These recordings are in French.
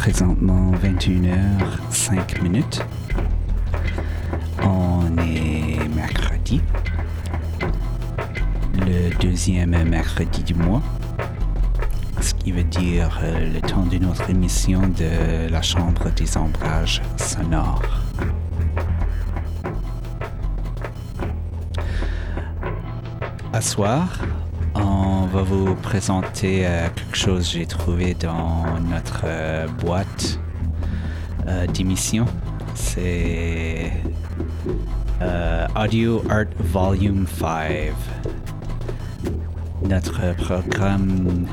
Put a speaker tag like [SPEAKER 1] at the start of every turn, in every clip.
[SPEAKER 1] présentement 21h05 minutes. On est mercredi, le deuxième mercredi du mois, ce qui veut dire euh, le temps d'une autre émission de la Chambre des ombrages sonores. À soir, vous présenter euh, quelque chose que j'ai trouvé dans notre euh, boîte euh, d'émission. C'est Audio Art Volume 5. Notre programme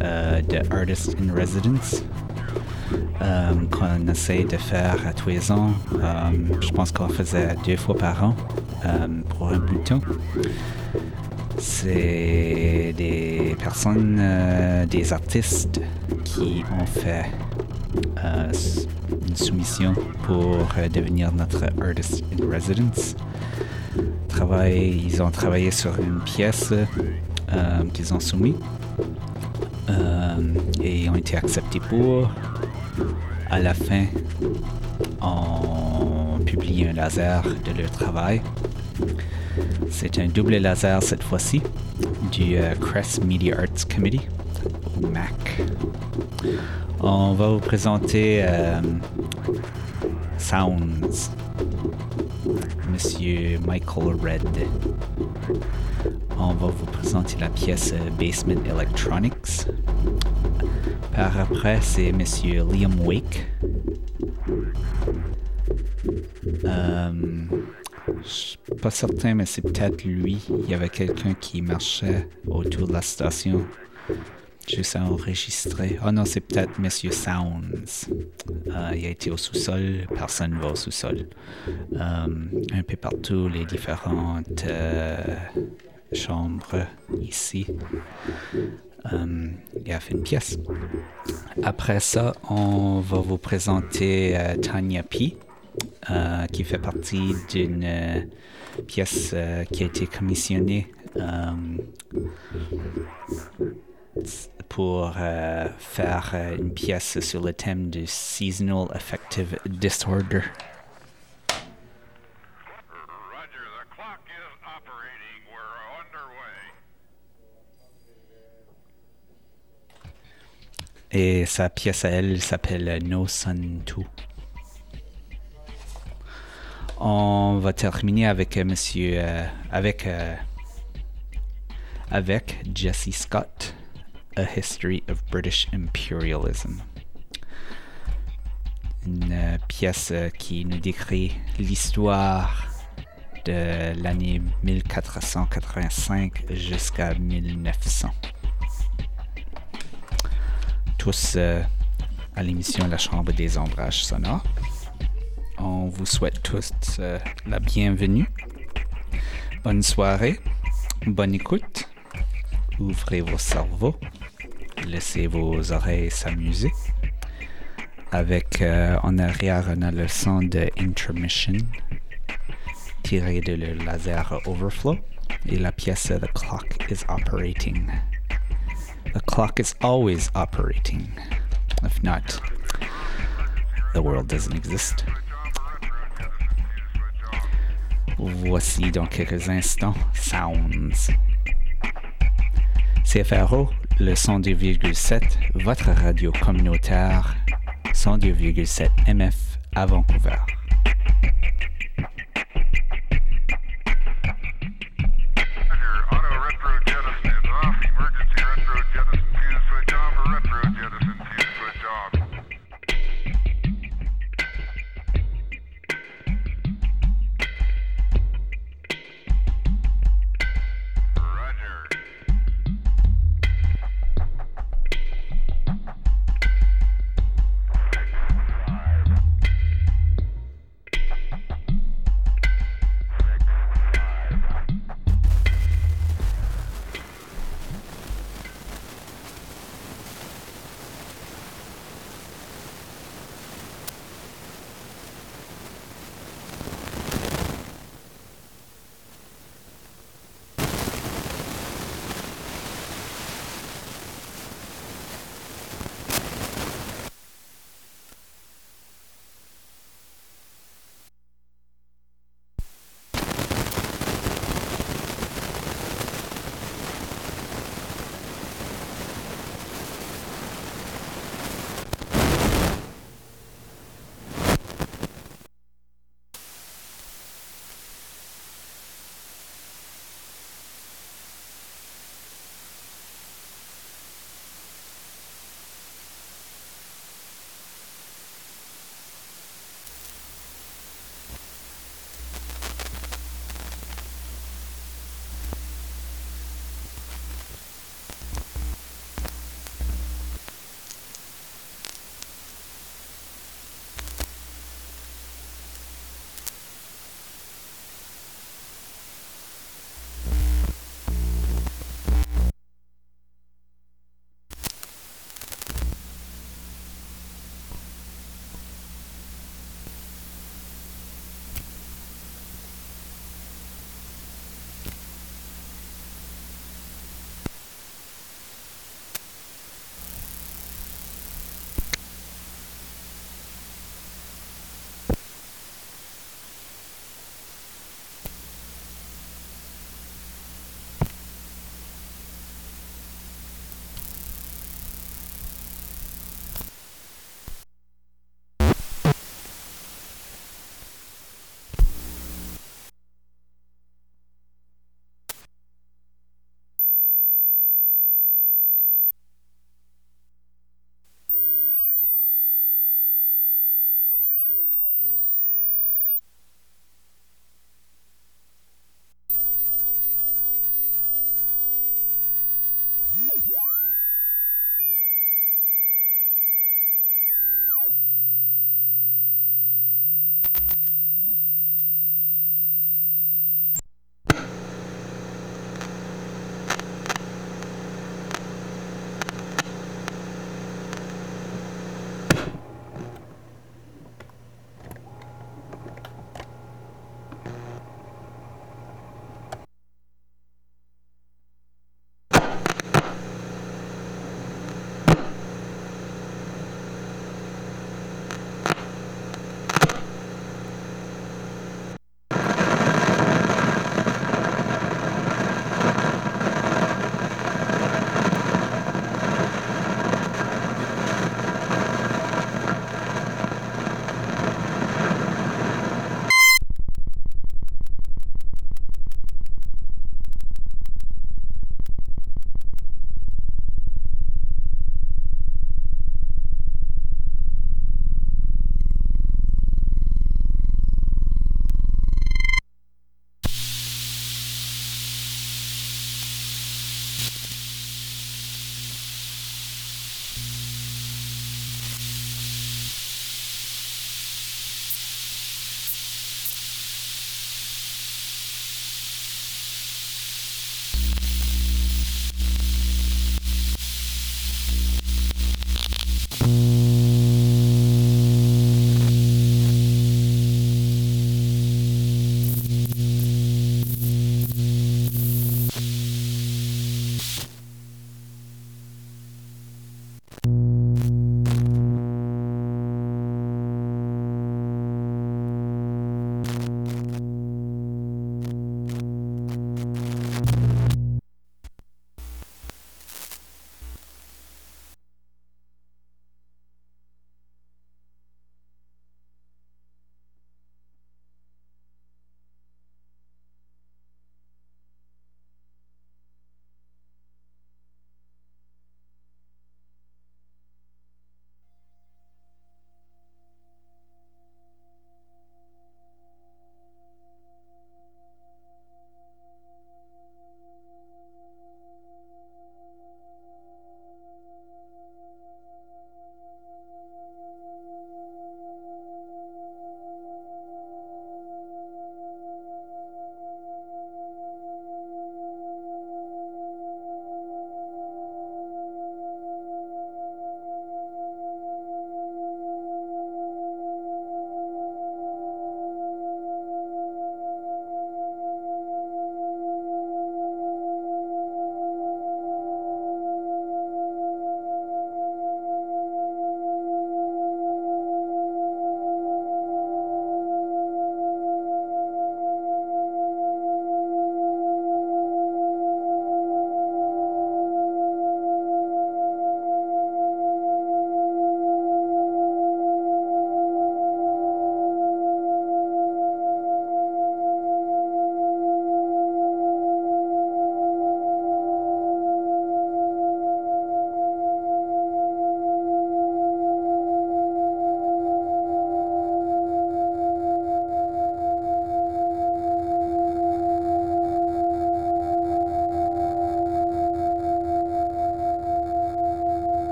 [SPEAKER 1] de Artist in Residence. qu'on essaye de faire à tous les ans. je pense qu'on faisait deux fois par an pour un bouton. C'est des personnes, euh, des artistes qui ont fait euh, une soumission pour euh, devenir notre artist in residence. ils ont travaillé sur une pièce qu'ils ont soumise et ont été acceptés pour. À la fin, on publié un laser de leur travail. C'est un double laser cette fois-ci du euh, Crest Media Arts Committee, MAC. On va vous présenter euh, Sounds, Monsieur Michael Red. On va vous présenter la pièce euh, Basement Electronics. Par après, c'est Monsieur Liam Wake pas certain, mais c'est peut-être lui. Il y avait quelqu'un qui marchait autour de la station. Juste à enregistrer. Oh ah non, c'est peut-être Monsieur Sounds. Ah, il a été au sous-sol, personne ne va au sous-sol. Hum, un peu partout, les différentes euh, chambres ici. Hum, il a fait une pièce. Après ça, on va vous présenter euh, Tanya P. Euh, qui fait partie d'une euh, pièce euh, qui a été commissionnée pour faire une pièce sur le thème du Seasonal Affective Disorder. Et sa pièce à elle s'appelle No Sun 2 on va terminer avec euh, monsieur, euh, avec, euh, avec Jesse Scott, A History of British Imperialism. Une pièce qui nous décrit l'histoire de l'année 1485 jusqu'à 1900. Tous à l'émission La Chambre des ombrages sonores. On vous souhaite tous euh, la bienvenue. Bonne soirée, bonne écoute. Ouvrez vos cerveaux, laissez vos oreilles s'amuser. Avec euh, en arrière, on a le son de Intermission tiré de le laser Overflow et la pièce The Clock is Operating. The clock is always operating. If not, the world doesn't exist. Voici dans quelques instants Sounds. CFRO, le 102,7, votre radio communautaire, 102,7 MF à Vancouver.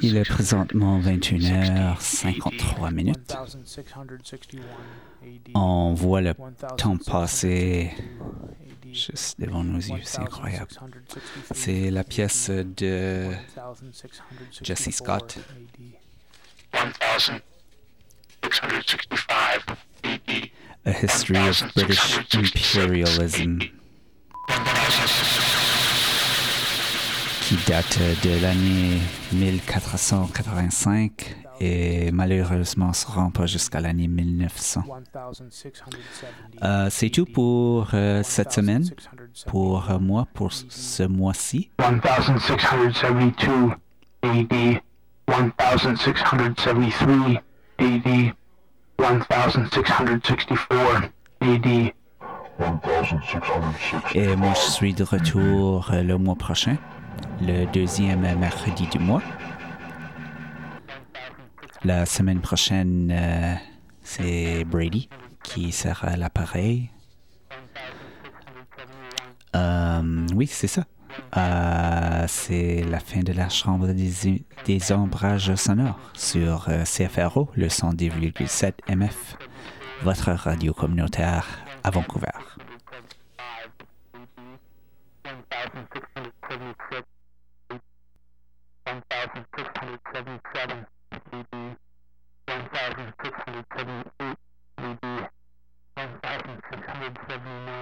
[SPEAKER 1] Il est présentement 21h53 minutes. On voit le temps passer juste devant nos yeux, c'est incroyable. C'est la pièce de Jesse Scott.
[SPEAKER 2] E.
[SPEAKER 1] A History of British Imperialism, qui date de l'année 1485 et malheureusement se rend pas jusqu'à l'année 1900. Euh, c'est tout pour euh, cette semaine, pour euh, moi, pour ce mois-ci.
[SPEAKER 2] 1672 1673. 1664
[SPEAKER 1] Et moi, je suis de retour euh, le mois prochain, le deuxième euh, mercredi du mois. La semaine prochaine, euh, c'est Brady qui sera à l'appareil. oui, c'est ça. Euh, c'est la fin de la chambre des, des ombrages sonores sur euh, CFRO, le 102,7 MF, votre radio communautaire à Vancouver.
[SPEAKER 2] BD 1678 BD 1679